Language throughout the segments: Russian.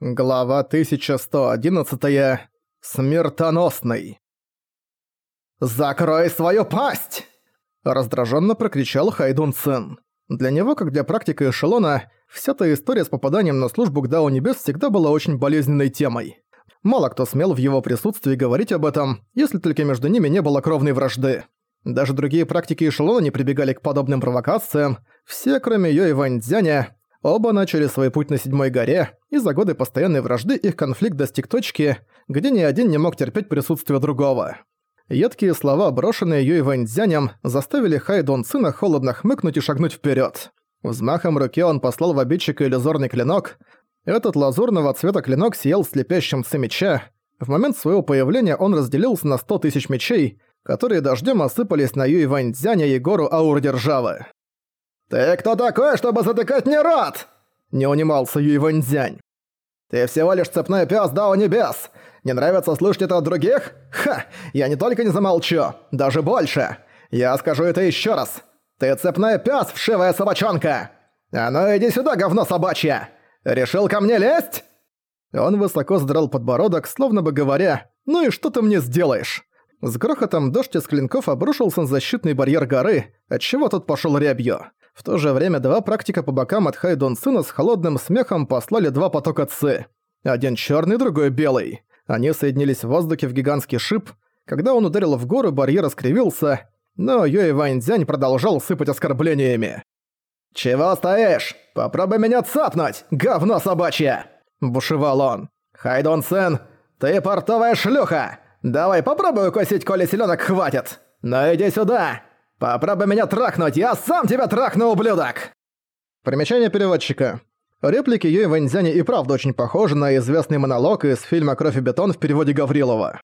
Глава 1111. Смертоносный. «Закрой свою пасть!» Раздраженно прокричал Хайдун Цин. Для него, как для практика эшелона, вся та история с попаданием на службу к Дао Небес всегда была очень болезненной темой. Мало кто смел в его присутствии говорить об этом, если только между ними не было кровной вражды. Даже другие практики эшелона не прибегали к подобным провокациям, все, кроме Йо и Ваньцзяня, Оба начали свой путь на Седьмой горе, и за годы постоянной вражды их конфликт достиг точки, где ни один не мог терпеть присутствие другого. Едкие слова, брошенные Юй Вэньцзянем, заставили Хай Дон Цина холодно хмыкнуть и шагнуть вперед. Взмахом руки он послал в обидчика иллюзорный клинок. Этот лазурного цвета клинок сиял слепящим с меча. В момент своего появления он разделился на сто тысяч мечей, которые дождем осыпались на Юй Вэньцзяня и гору Аур Державы. «Ты кто такой, чтобы затыкать мне рот?» Не унимался Юй Вэньцзянь. «Ты всего лишь цепной пёс Дао Небес. Не нравится слышать это от других? Ха! Я не только не замолчу, даже больше. Я скажу это ещё раз. Ты цепной пёс, вшивая собачонка! А ну иди сюда, говно собачье! Решил ко мне лезть?» Он высоко задрал подбородок, словно бы говоря, «Ну и что ты мне сделаешь?» С грохотом дождь из клинков обрушился на защитный барьер горы, отчего тот пошёл рябью. В то же время два практика по бокам от Хайдон Сына с холодным смехом послали два потока Ци. Один черный, другой белый. Они соединились в воздухе в гигантский шип. Когда он ударил в гору, барьер раскривился, но Юэ Ваньцзянь продолжал сыпать оскорблениями. «Чего стоишь? Попробуй меня цапнуть, говно собачье!» – бушевал он. «Хайдон Сен, ты портовая шлюха! Давай попробуй укусить, коли селенок хватит! Но иди сюда! «Попробуй меня трахнуть, я сам тебя трахну, ублюдок!» Примечание переводчика. Реплики Юй Вэньцзяня и правда очень похожи на известный монолог из фильма «Кровь и бетон» в переводе Гаврилова.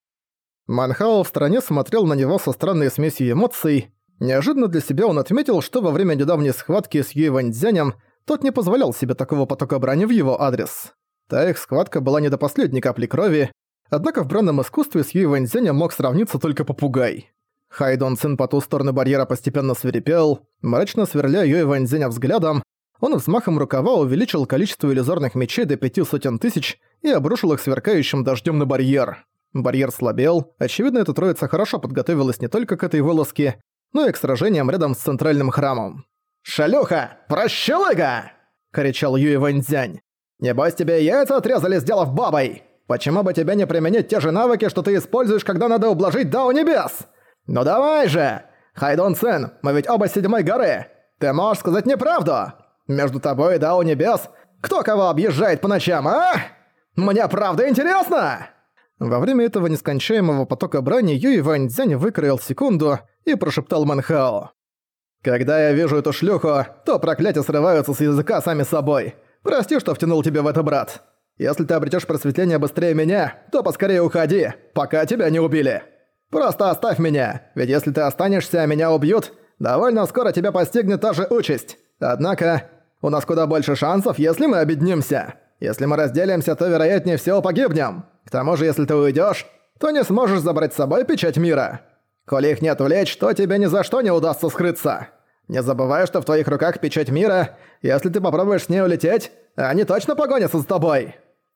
Манхао в стороне смотрел на него со странной смесью эмоций. Неожиданно для себя он отметил, что во время недавней схватки с Юй Вэньцзянем тот не позволял себе такого потока брани в его адрес. Та их схватка была не до последней капли крови, однако в бранном искусстве с Юй Вэньцзянем мог сравниться только попугай. Хайдон Цин по ту сторону барьера постепенно свирепел, мрачно сверля Юэ Ваньзеня взглядом, он взмахом рукава увеличил количество иллюзорных мечей до пяти сотен тысяч и обрушил их сверкающим дождем на барьер. Барьер слабел, очевидно, эта троица хорошо подготовилась не только к этой вылазке, но и к сражениям рядом с центральным храмом. «Шалюха! Прощелыга!» — кричал Юэ Ваньцзянь. «Небось тебе яйца отрезали, сделав бабой! Почему бы тебе не применить те же навыки, что ты используешь, когда надо ублажить Дао Небес?» «Ну давай же! Хайдон Сен, мы ведь оба седьмой горы! Ты можешь сказать мне правду? Между тобой и Дао Небес кто кого объезжает по ночам, а? Мне правда интересно!» Во время этого нескончаемого потока брани Юй Ваньцзянь выкроил секунду и прошептал Манхао. «Когда я вижу эту шлюху, то проклятия срываются с языка сами собой. Прости, что втянул тебя в это, брат. Если ты обретёшь просветление быстрее меня, то поскорее уходи, пока тебя не убили». Просто оставь меня, ведь если ты останешься, меня убьют, довольно скоро тебя постигнет та же участь. Однако, у нас куда больше шансов, если мы объединимся. Если мы разделимся, то вероятнее всего погибнем. К тому же, если ты уйдешь, то не сможешь забрать с собой печать мира. Коли их не отвлечь, то тебе ни за что не удастся скрыться. Не забывай, что в твоих руках печать мира. Если ты попробуешь с ней улететь, они точно погонятся за тобой.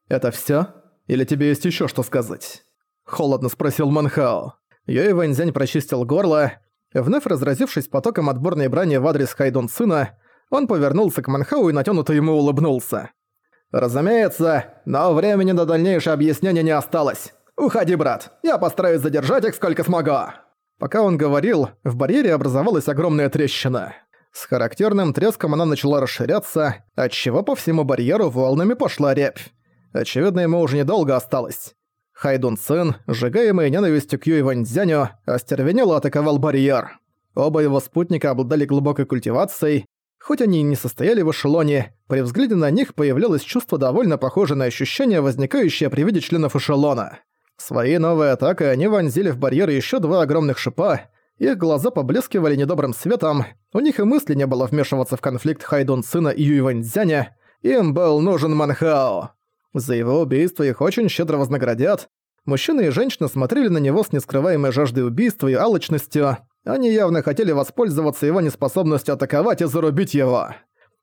Это все? Или тебе есть еще что сказать? Холодно спросил Манхао. Юэ Вэньцзянь прочистил горло. Вновь разразившись потоком отборной брани в адрес Хайдон сына, он повернулся к Манхау и натянуто ему улыбнулся. «Разумеется, но времени до дальнейшего объяснения не осталось. Уходи, брат, я постараюсь задержать их сколько смогу». Пока он говорил, в барьере образовалась огромная трещина. С характерным треском она начала расширяться, отчего по всему барьеру волнами пошла рябь. Очевидно, ему уже недолго осталось. Хайдун Цин, сжигаемый ненавистью к Юй Ваньцзяню, остервенело атаковал барьер. Оба его спутника обладали глубокой культивацией, хоть они и не состояли в эшелоне, при взгляде на них появлялось чувство довольно похожее на ощущение, возникающее при виде членов эшелона. Своей новой атакой они вонзили в барьер еще два огромных шипа, их глаза поблескивали недобрым светом, у них и мысли не было вмешиваться в конфликт Хайдун Цина и Юй Ваньцзяня, им был нужен Манхао. За его убийство их очень щедро вознаградят. Мужчины и женщины смотрели на него с нескрываемой жаждой убийства и алчностью. Они явно хотели воспользоваться его неспособностью атаковать и зарубить его.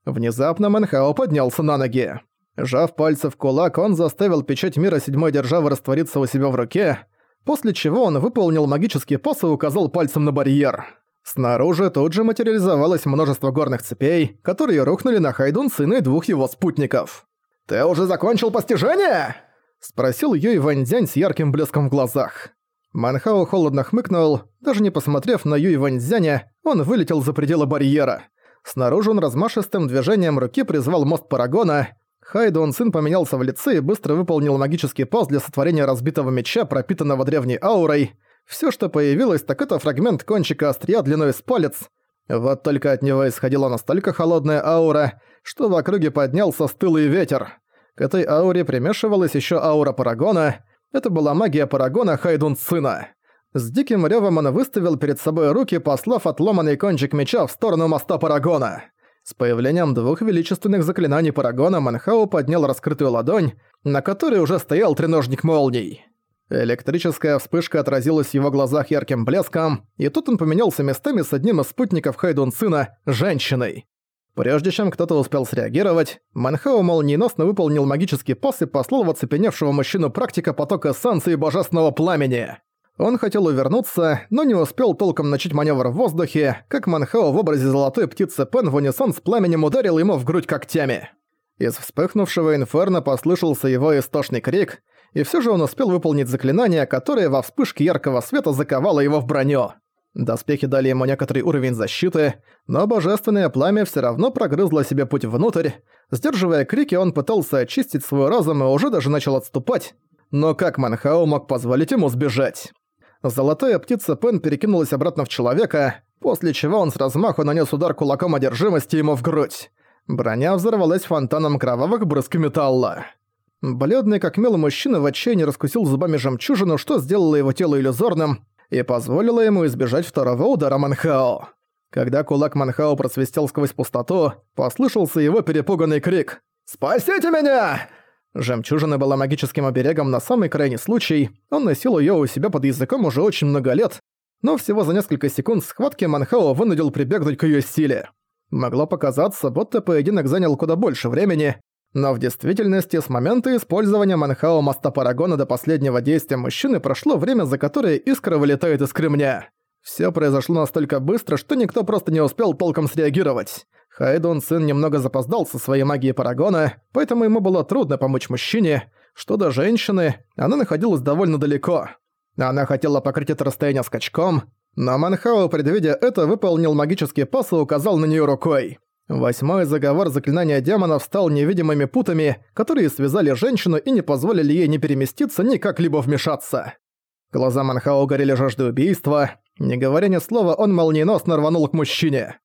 Внезапно Мэнхао поднялся на ноги. Жав пальцы в кулак, он заставил печать мира седьмой державы раствориться у себя в руке, после чего он выполнил магический пас и указал пальцем на барьер. Снаружи тут же материализовалось множество горных цепей, которые рухнули на Хайдун сына и двух его спутников. «Ты уже закончил постижение?» – спросил Юй Ваньцзянь с ярким блеском в глазах. Манхао холодно хмыкнул, даже не посмотрев на Юй Ваньцзяня, он вылетел за пределы барьера. Снаружи он размашистым движением руки призвал мост Парагона, Хайдун сын поменялся в лице и быстро выполнил магический пас для сотворения разбитого меча, пропитанного древней аурой. Все, что появилось, так это фрагмент кончика острия длиной с палец. Вот только от него исходила настолько холодная аура, что в округе поднялся стылый ветер. К этой ауре примешивалась еще аура Парагона. Это была магия Парагона Хайдун сына. С диким ревом он выставил перед собой руки, послав отломанный кончик меча в сторону моста Парагона. С появлением двух величественных заклинаний Парагона Манхау поднял раскрытую ладонь, на которой уже стоял треножник молний. Электрическая вспышка отразилась в его глазах ярким блеском, и тут он поменялся местами с одним из спутников Хайдун сына, женщиной. Прежде чем кто-то успел среагировать, Манхау молниеносно выполнил магический пас и послал в оцепеневшего мужчину практика потока эссенции божественного пламени. Он хотел увернуться, но не успел толком начать маневр в воздухе, как Манхао в образе золотой птицы Пен в унисон с пламенем ударил ему в грудь когтями. Из вспыхнувшего инферно послышался его истошный крик, и все же он успел выполнить заклинание, которое во вспышке яркого света заковало его в броню. Доспехи дали ему некоторый уровень защиты, но божественное пламя все равно прогрызло себе путь внутрь. Сдерживая крики, он пытался очистить свой разум и уже даже начал отступать. Но как Манхао мог позволить ему сбежать? Золотая птица Пен перекинулась обратно в человека, после чего он с размаху нанес удар кулаком одержимости ему в грудь. Броня взорвалась фонтаном кровавых брызг металла. Бледный как мел мужчина в отчаянии раскусил зубами жемчужину, что сделало его тело иллюзорным и позволило ему избежать второго удара Манхао. Когда кулак Манхао просвистел сквозь пустоту, послышался его перепуганный крик «Спасите меня!» Жемчужина была магическим оберегом на самый крайний случай, он носил её у себя под языком уже очень много лет, но всего за несколько секунд схватки Манхао вынудил прибегнуть к её силе. Могло показаться, будто поединок занял куда больше времени, но в действительности с момента использования Манхао моста Парагона до последнего действия мужчины прошло время, за которое искра вылетает из кремня. Всё произошло настолько быстро, что никто просто не успел толком среагировать. Хайдун сын немного запоздал со своей магией Парагона, поэтому ему было трудно помочь мужчине. Что до женщины, она находилась довольно далеко. Она хотела покрыть это расстояние скачком, но Манхао, предвидя это, выполнил магический пас и указал на нее рукой. Восьмой заговор заклинания демонов стал невидимыми путами, которые связали женщину и не позволили ей ни переместиться, ни как-либо вмешаться. Глаза Манхао горели жаждой убийства. Не говоря ни слова, он молниеносно рванул к мужчине.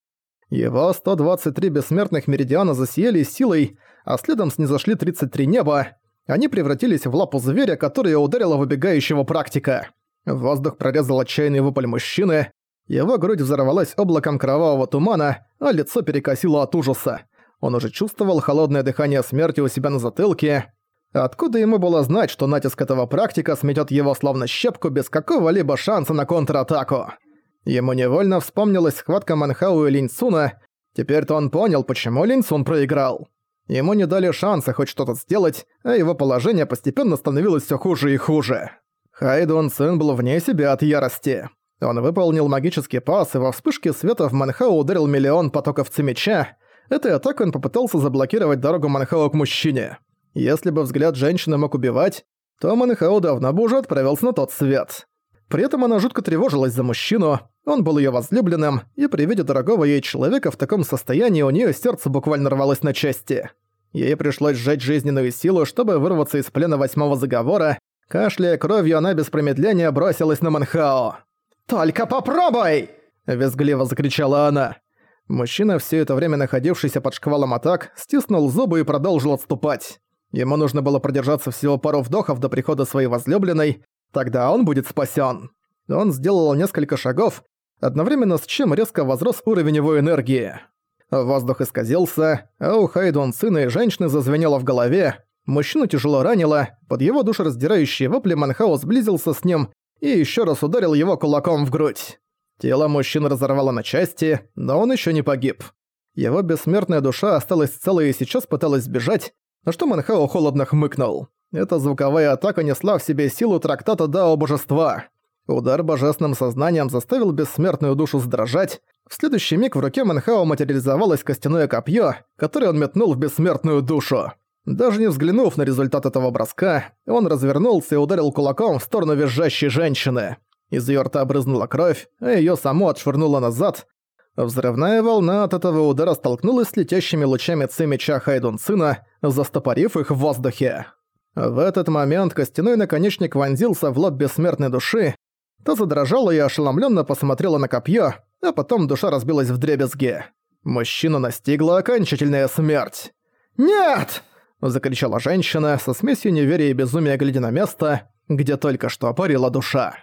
Его 123 бессмертных меридиана засияли силой, а следом снизошли 33 неба. Они превратились в лапу зверя, которая ударила выбегающего практика. Воздух прорезал отчаянный вопль мужчины. Его грудь взорвалась облаком кровавого тумана, а лицо перекосило от ужаса. Он уже чувствовал холодное дыхание смерти у себя на затылке. Откуда ему было знать, что натиск этого практика сметет его словно щепку без какого-либо шанса на контратаку? Ему невольно вспомнилась схватка Манхау и Линьцуна. Теперь-то он понял, почему Линьцун проиграл. Ему не дали шанса хоть что-то сделать, а его положение постепенно становилось все хуже и хуже. Хайдун Цин был вне себя от ярости. Он выполнил магический пас, и во вспышке света в Манхау ударил миллион потоков цемеча. Этой атакой он попытался заблокировать дорогу Манхау к мужчине. Если бы взгляд женщины мог убивать, то Манхау давно бы уже отправился на тот свет. При этом она жутко тревожилась за мужчину, он был её возлюбленным, и при виде дорогого ей человека в таком состоянии у неё сердце буквально рвалось на части. Ей пришлось сжать жизненную силу, чтобы вырваться из плена восьмого заговора. Кашляя кровью, она без промедления бросилась на Манхао. «Только попробуй!» – визгливо закричала она. Мужчина, все это время находившийся под шквалом атак, стиснул зубы и продолжил отступать. Ему нужно было продержаться всего пару вдохов до прихода своей возлюбленной, Тогда он будет спасен. Он сделал несколько шагов, одновременно с чем резко возрос уровень его энергии. Воздух исказился, а у Хайдун сына и женщины зазвенело в голове, мужчину тяжело ранило, под его душераздирающие вопли Манхао сблизился с ним и еще раз ударил его кулаком в грудь. Тело мужчины разорвало на части, но он еще не погиб. Его бессмертная душа осталась целой и сейчас пыталась сбежать, на что Манхао холодно хмыкнул. Эта звуковая атака несла в себе силу трактата Дао Божества. Удар божественным сознанием заставил бессмертную душу сдрожать. В следующий миг в руке Манхао материализовалось костяное копье, которое он метнул в бессмертную душу. Даже не взглянув на результат этого броска, он развернулся и ударил кулаком в сторону визжащей женщины. Из её рта брызнула кровь, а её само отшвырнуло назад. Взрывная волна от этого удара столкнулась с летящими лучами ци меча Хайдун Цина, застопорив их в воздухе. В этот момент костяной наконечник вонзился в лоб бессмертной души, та задрожала и ошеломленно посмотрела на копье, а потом душа разбилась в дребезги. Мужчина настигла окончательная смерть. «Нет!» – закричала женщина со смесью неверия и безумия, глядя на место, где только что парила душа.